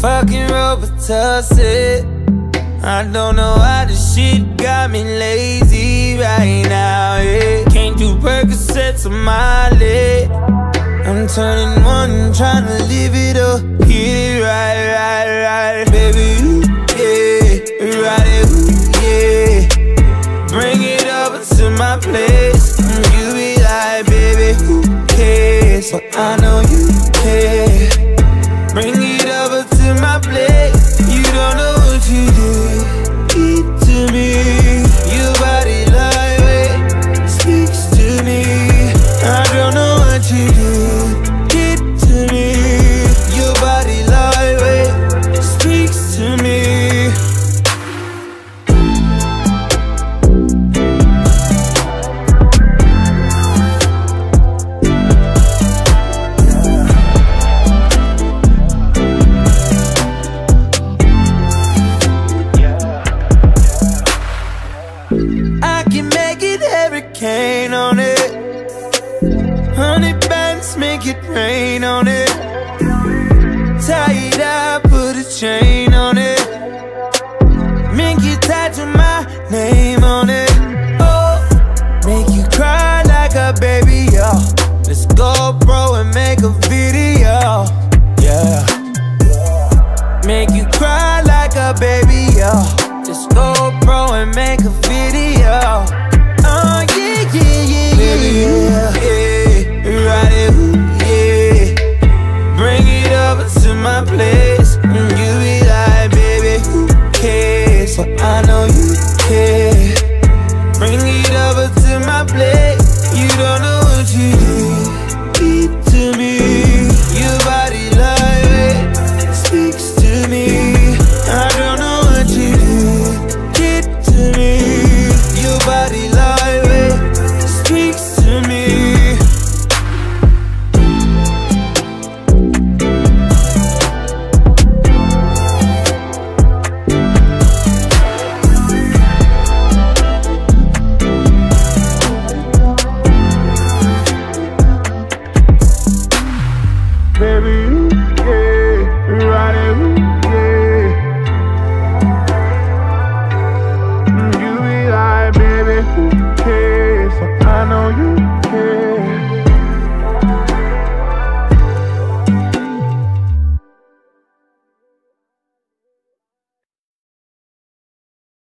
Fucking Robitussin. I don't know why this shit got me lazy right now. Yeah. Can't do Percocets on my leg. I'm turning one, trying to live it up. Get it right, right, right. Hurricane on it. Honey bands make it rain on it. Tie it up, put a chain on it. Make you tattoo my name on it. Oh, make you cry like a baby, yo. Let's go, bro, and make a You don't know what you to me. Your body speaks to me. I don't know what you to me. Your body speaks to me. Baby,